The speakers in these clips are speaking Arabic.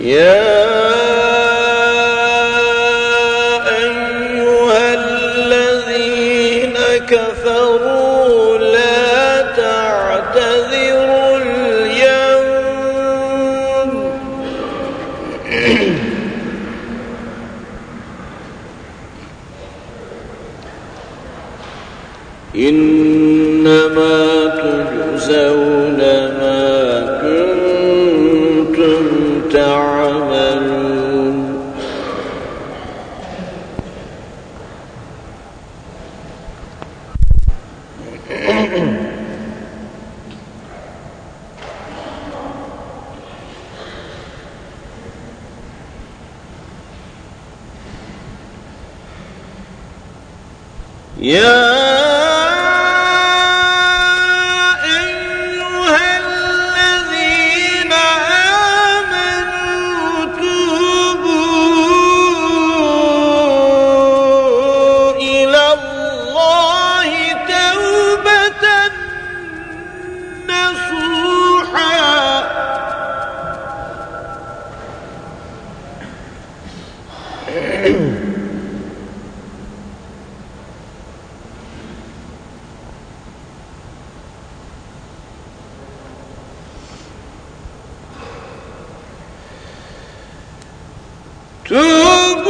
يا Yeah. تب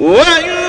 ويدخلكم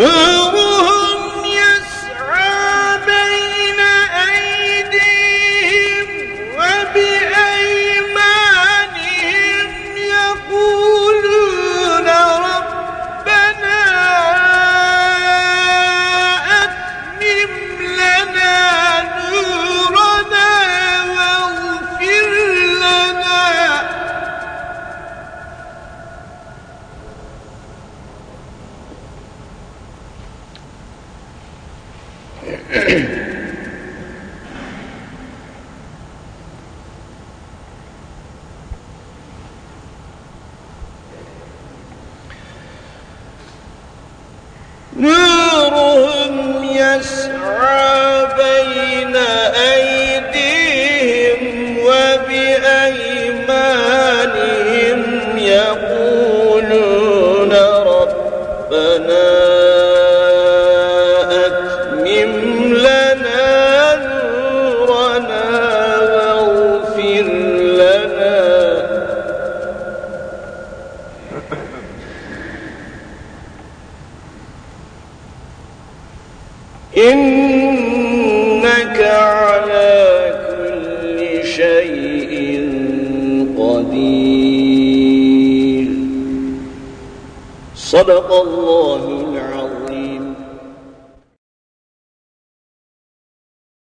Whoa! يسعى صدق الله